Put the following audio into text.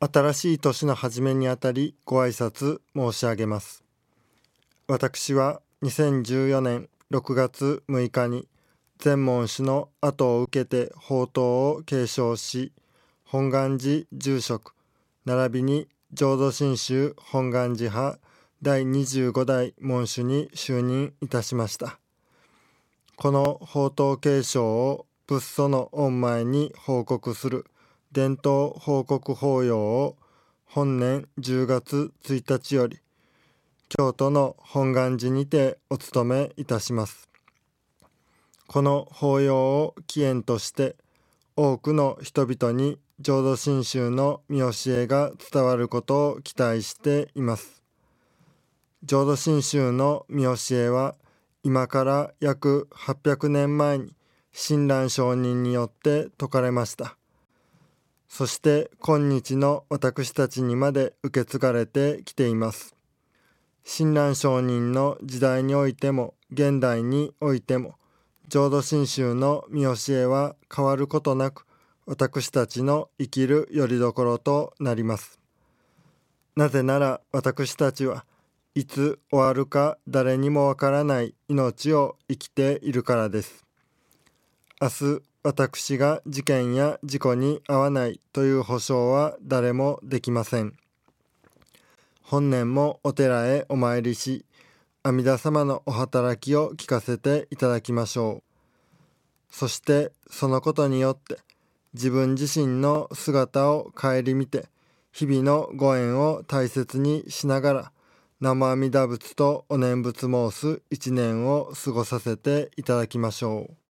新しい年の初めにあたりご挨拶申し上げます。私は2014年6月6日に全門氏の後を受けて宝刀を継承し、本願寺住職、並びに浄土真宗本願寺派第25代門主に就任いたしました。この宝刀継承を仏祖の御前に報告する伝統報告法要を本年10月1日より京都の本願寺にてお務めいたします。この法要を起源として多くの人々に浄土真宗の見教えが伝わることを期待しています。浄土真宗の見教えは今から約800年前に親鸞上人によって説かれました。そして今日の私たちにまで受け継がれてきています。親鸞上人の時代においても現代においても浄土真宗の見教えは変わることなく私たちの生きる拠り所となります。なぜなら私たちはいつ終わるか誰にもわからない命を生きているからです。明日私が事件や事故に遭わないという保証は誰もできません。本年もお寺へお参りし、阿弥陀様のお働きを聞かせていただきましょう。そしてそのことによって自分自身の姿を顧みて日々のご縁を大切にしながら生阿弥陀仏とお念仏申す一年を過ごさせていただきましょう。